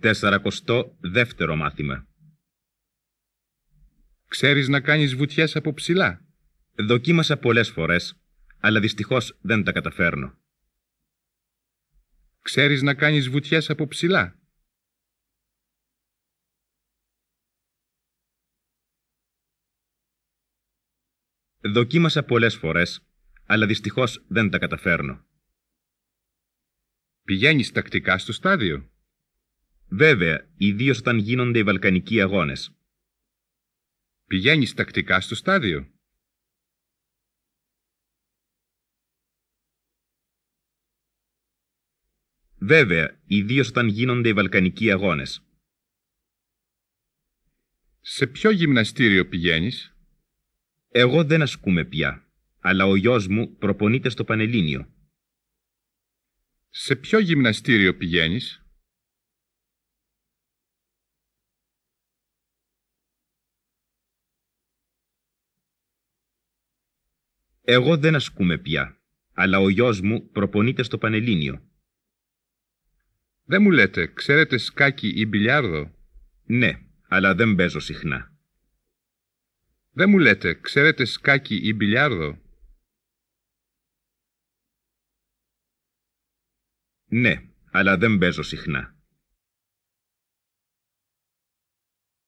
Τεσσαρακοστό δεύτερο μάθημα. Ξέρεις να κάνεις βουτιές από ψηλά. Δοκίμασα πολλές φορές, αλλά δυστυχώς δεν τα καταφέρνω. Ξέρεις να κάνεις βουτιές από ψηλά. Δοκίμασα πολλές φορές, αλλά δυστυχώς δεν τα καταφέρνω. Πηγαίνεις τακτικά στο στάδιο. Βέβαια, ιδίως όταν γίνονται οι Βαλκανικοί αγώνες. Πηγαίνεις τακτικά στο στάδιο; Βέβαια, ιδίως όταν γίνονται οι Βαλκανικοί αγώνες. Σε ποιο γυμναστήριο πηγαίνεις; Εγώ δεν ασκούμε πια, αλλά ο γιος μου προπονείται στο Πανελλήνιο. Σε ποιο γυμναστήριο πηγαίνεις; Εγώ δεν ασκούμε πια, αλλά ο γιος μου προπονείται στο Πανελλήνιο. Δεν μου λέτε, ξέρετε σκάκι ή μπιλιάρδο; Ναι, αλλά δεν παίζω συχνά. Δεν μου λέτε, ξέρετε σκάκι ή μπιλιάρδο; Ναι, αλλά δεν παίζω συχνά.